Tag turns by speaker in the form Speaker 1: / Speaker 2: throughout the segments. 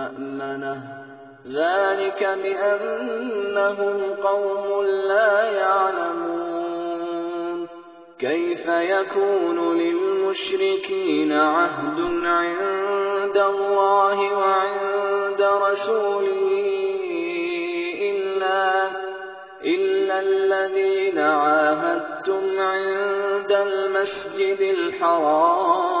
Speaker 1: مأمنه ذلك بأنهم قوم لا يعلمون. كيف يكون للمشركين عهد عند الله وعند رسوله إلا إلا الذين عاهدتم عند المسجد الحرام؟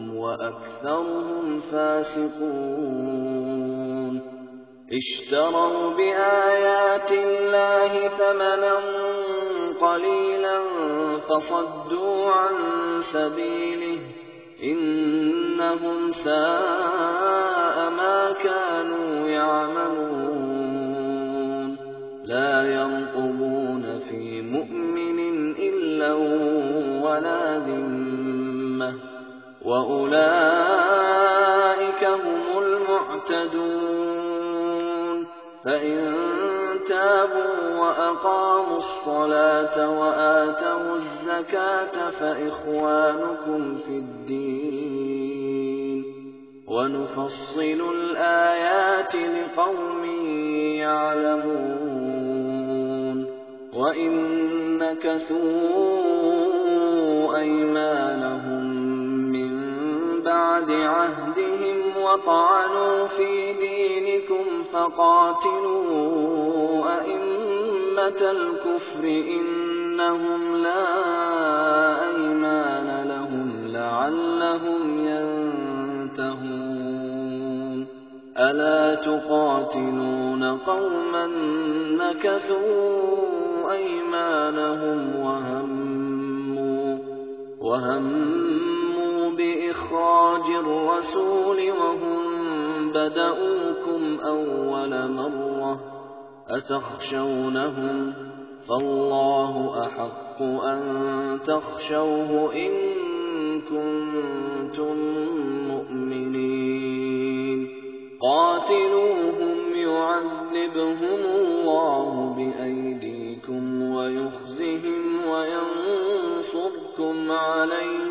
Speaker 1: وأكثرهم فاسقون. اشتروا بآيات الله ثمنا قليلا فصدوا عن سبيله. إنهم ساء ما كانوا يعملون. لا يرقبون في مؤمن إلا ولا ذمة وأولئك هم المعتدون فإن تابوا وأقاموا الصلاة وآتوا الزكاة فإخوانكم في الدين ونفصل الآيات لقوم يعلمون وإن نكثوا أيمانهم بعد عهدهم وطعنوا في دينكم فقاتلوا أئمة الكفر إنهم لا أيمان لهم لعلهم ينتهون. ألا تقاتلون قوما نكثوا أيمانهم وهموا وهموا بإخراج الرسول وهم بدؤوكم أول مرة أتخشونهم فالله أحق أن تخشوه إن كنتم مؤمنين. قاتلوهم يعذبهم الله بأيديكم ويخزهم وينصركم عليهم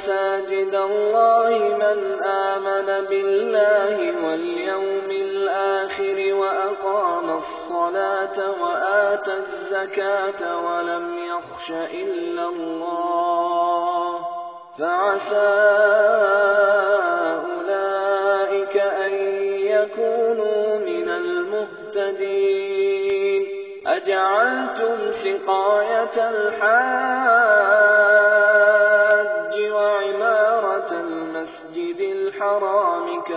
Speaker 1: مساجد الله من آمن بالله واليوم الآخر وأقام الصلاة وآتى الزكاة ولم يخش إلا الله فعسى أولئك أن يكونوا من المهتدين أجعلتم سقاية الحاج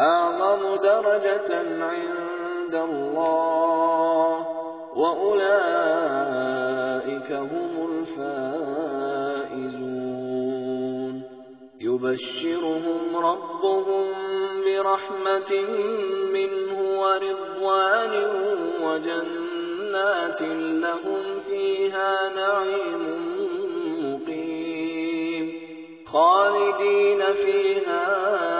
Speaker 1: أعظم درجة عند الله وأولئك هم الفائزون. يبشرهم ربهم برحمة منه ورضوان وجنات لهم فيها نعيم مقيم. خالدين فيها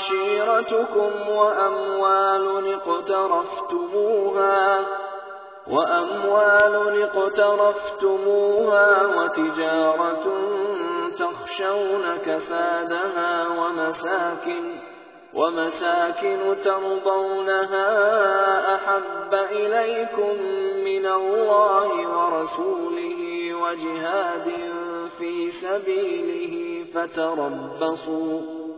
Speaker 1: وعشيرتكم وأموال اقترفتموها وأموال اقترفتموها وتجارة تخشون كسادها ومساكن ومساكن ترضونها أحب إليكم من الله ورسوله وجهاد في سبيله فتربصوا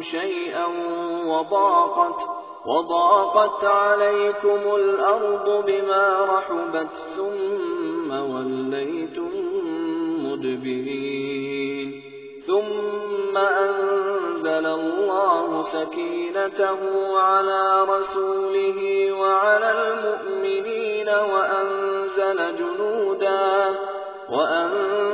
Speaker 1: شيئا وضاقت وضاقت عليكم الأرض بما رحبت ثم وليتم مدبرين ثم أنزل الله سكينته على رسوله وعلى المؤمنين وأنزل جنودا وأنزل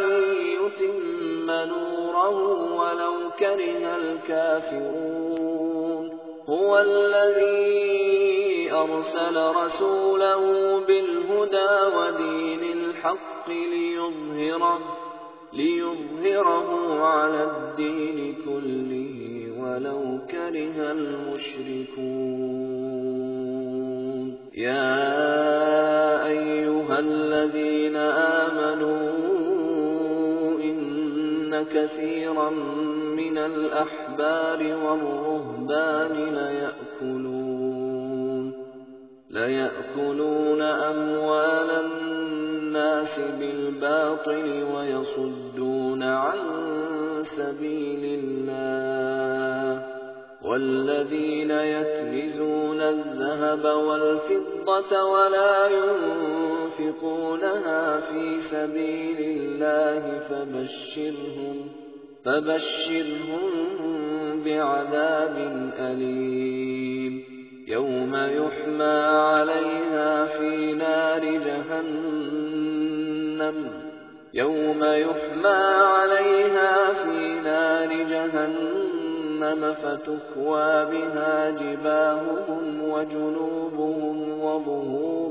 Speaker 1: كره الكافرون. هو الذي أرسل رسوله بالهدى ودين الحق ليظهره ليظهره على الدين كله ولو كره المشركون. يا أيها الذين آمنوا كثيرا من الأحبار والرهبان ليأكلون ليأكلون أموال الناس بالباطل ويصدون عن سبيل الله. والذين يكنزون الذهب والفضة ولا ينفقونها في سبيل الله فبشرهم فبشرهم بعذاب أليم. يوم يحمى عليها في نار جهنم. يوم يحمى عليها في نار جهنم فتكوى بها جباههم وجنوبهم وظهورهم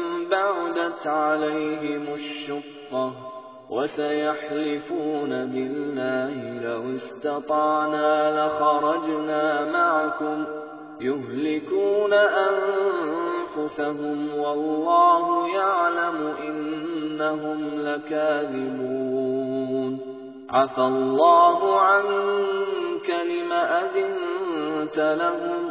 Speaker 1: بعدت عليهم الشقة وسيحلفون بالله لو استطعنا لخرجنا معكم يهلكون أنفسهم والله يعلم إنهم لكاذبون عفى الله عنك لم أذنت لهم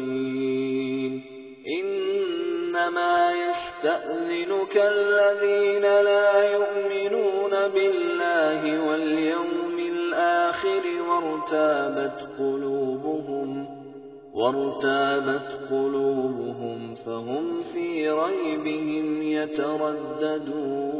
Speaker 1: بالمتقين إنما يستأذنك الذين لا يؤمنون بالله واليوم الآخر وارتابت قلوبهم وارتابت قلوبهم فهم في ريبهم يترددون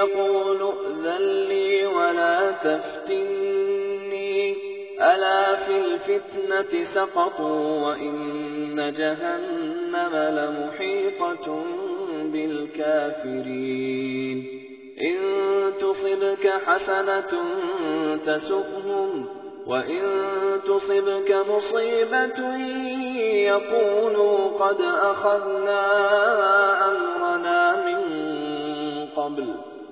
Speaker 1: يقول ائذن لي ولا تفتني. ألا في الفتنة سقطوا وإن جهنم لمحيطة بالكافرين. إن تصبك حسنة تسؤهم وإن تصبك مصيبة يقولوا قد أخذنا أمرنا من قبل.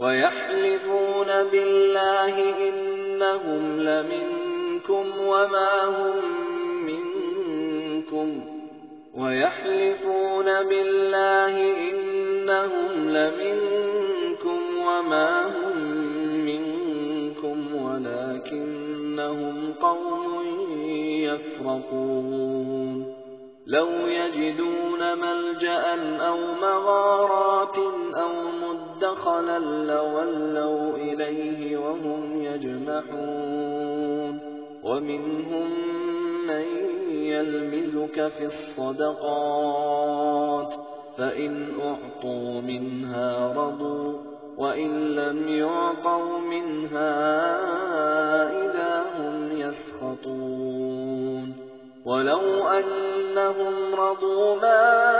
Speaker 1: ويحلفون بالله إنهم لمنكم وما هم منكم. ويحلفون بالله إنهم لمنكم وما هم منكم ولكنهم قوم يفرقون. لو يجدون ملجأ أو مغارات أو مدخلا لولوا إليه وهم يجمحون. ومنهم من يلمزك في الصدقات فإن أعطوا منها رضوا وإن لم يعطوا منها إذا هم يسخطون. ولو أنهم رضوا ما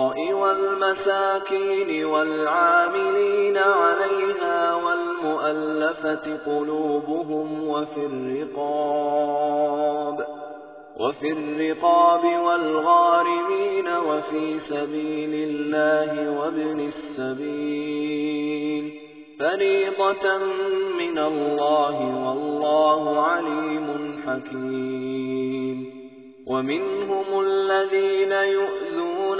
Speaker 1: والمساكين والعاملين عليها والمؤلفة قلوبهم وفي الرقاب وفي الرقاب والغارمين وفي سبيل الله وابن السبيل فريضة من الله والله عليم حكيم ومنهم الذين يؤذون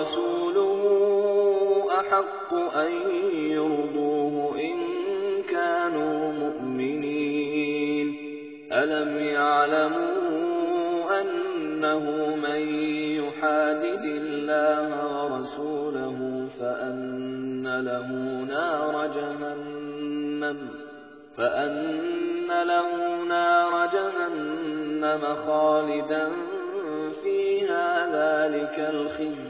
Speaker 1: ورسوله أحق أن يرضوه إن كانوا مؤمنين. ألم يعلموا أنه من يحادد الله ورسوله فأن له نار جهنم فأن له نار جهنم خالدا فيها ذلك الخزي.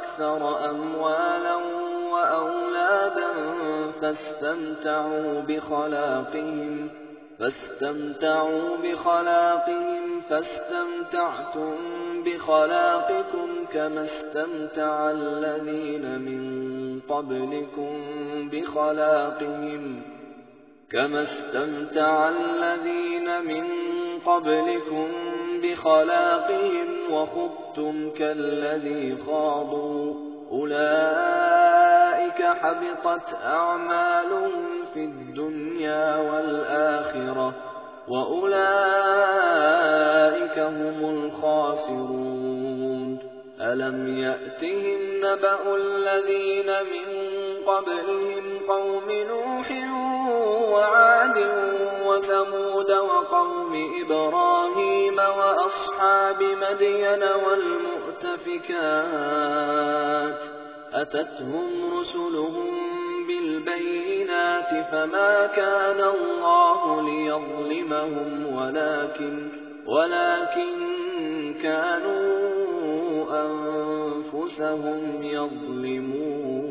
Speaker 1: أموالا وأولادا فاستمتعوا بخلاقهم فاستمتعوا بخلاقهم فاستمتعتم بخلاقكم كما استمتع الذين من قبلكم بخلاقهم. كما استمتع الذين من قبلكم بخلاقهم وخضتم كالذي خاضوا. أولئك حبطت أعمالهم في الدنيا والآخرة وأولئك هم الخاسرون. ألم يأتهم نبأ الذين من قبلهم قوم نوح وعاد وثمود وقوم إبراهيم وأصحاب مدين والمؤتفكات أتتهم رسلهم بالبينات فما كان الله ليظلمهم ولكن ولكن كانوا أنفسهم يظلمون.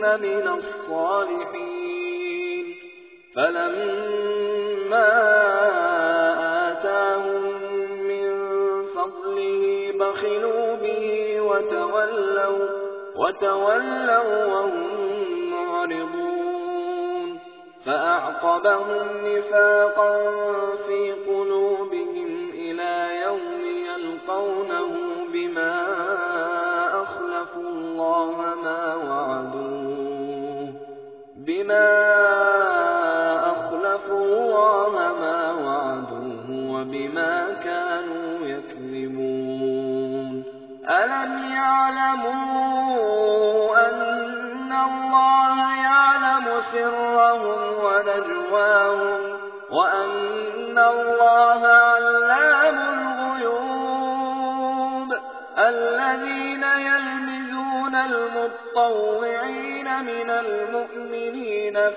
Speaker 1: من الصالحين فلما آتاهم من فضله بخلوا به وتولوا وتولوا وهم معرضون فأعقبهم نفاقا في قلوبهم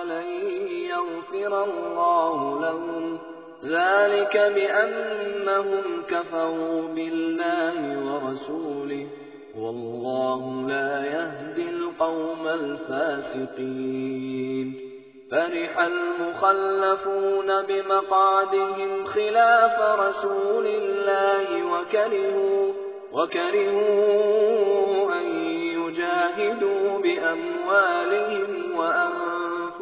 Speaker 1: فلن يغفر الله لهم. ذلك بأنهم كفروا بالله ورسوله. والله لا يهدي القوم الفاسقين. فرح المخلفون بمقعدهم خلاف رسول الله وكرهوا وكرهوا أن يجاهدوا بأموالهم وأنفسهم.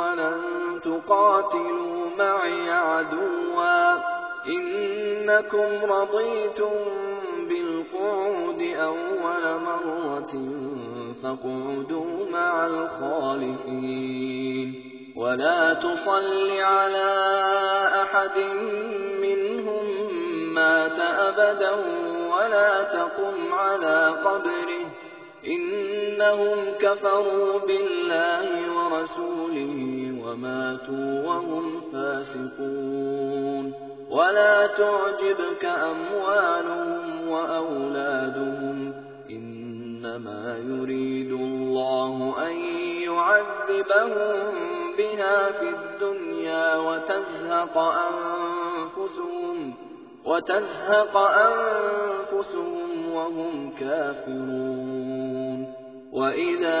Speaker 1: ولن تقاتلوا معي عدوا إنكم رضيتم بالقعود أول مرة فاقعدوا مع الخالفين ولا تصل على أحد منهم مات أبدا ولا تقم على قبره إنهم كفروا بالله ورسوله وماتوا وهم فاسقون. ولا تعجبك أموالهم وأولادهم إنما يريد الله أن يعذبهم بها في الدنيا وتزهق أنفسهم وتزهق أنفسهم وهم كافرون. وإذا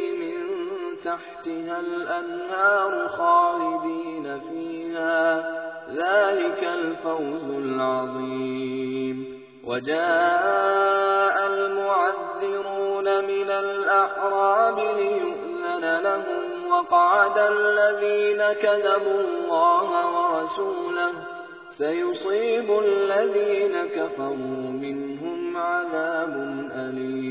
Speaker 1: تحتها الأنهار خالدين فيها. ذلك الفوز العظيم. وجاء المعذرون من الأعراب ليؤذن لهم وقعد الذين كذبوا الله ورسوله. سيصيب الذين كفروا منهم عذاب أليم.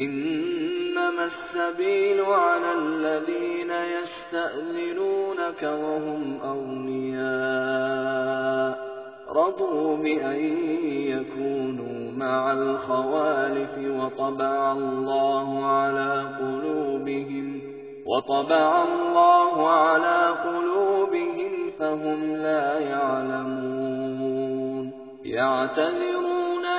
Speaker 1: إنما السبيل على الذين يستأذنونك وهم أغنياء. رضوا بأن يكونوا مع الخوالف وطبع الله على قلوبهم وطبع الله على قلوبهم فهم لا يعلمون. يعتذرون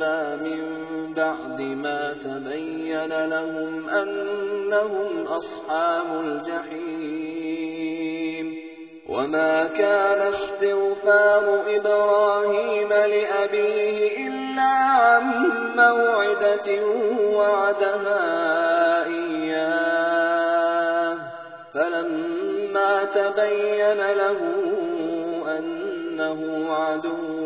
Speaker 1: قربى من بعد ما تبين لهم أنهم أصحاب الجحيم وما كان استغفار إبراهيم لأبيه إلا عن موعدة وعدها إياه فلما تبين له أنه عدو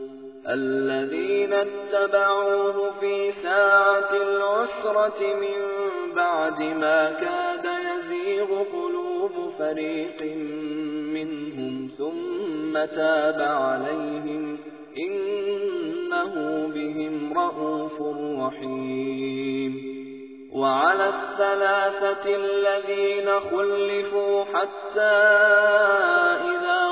Speaker 1: الذين اتبعوه في ساعة العسرة من بعد ما كاد يزيغ قلوب فريق منهم ثم تاب عليهم إنه بهم رءوف رحيم. وعلى الثلاثة الذين خلفوا حتى إذا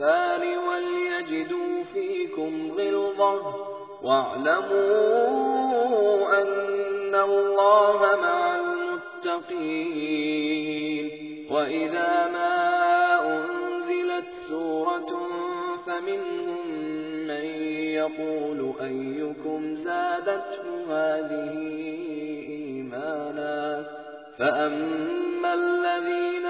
Speaker 1: الكفار وليجدوا فيكم غلظة. واعلموا أن الله مع المتقين. وإذا ما أنزلت سورة فمنهم من يقول أيكم زادته هذه إيمانا؟ فأما الذين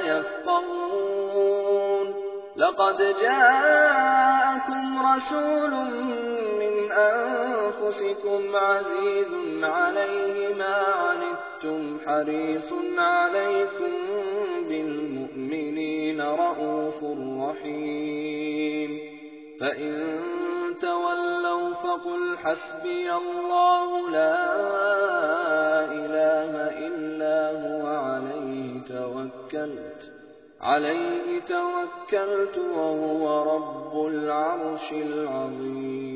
Speaker 1: يفقهون. لقد جاءكم رسول من أنفسكم عزيز عليه ما عنتم حريص عليكم بالمؤمنين رءوف رحيم. فإن تولوا فقل حسبي الله لا إله إلا هو عليه توكلت. عليه توكلت وهو رب العرش العظيم.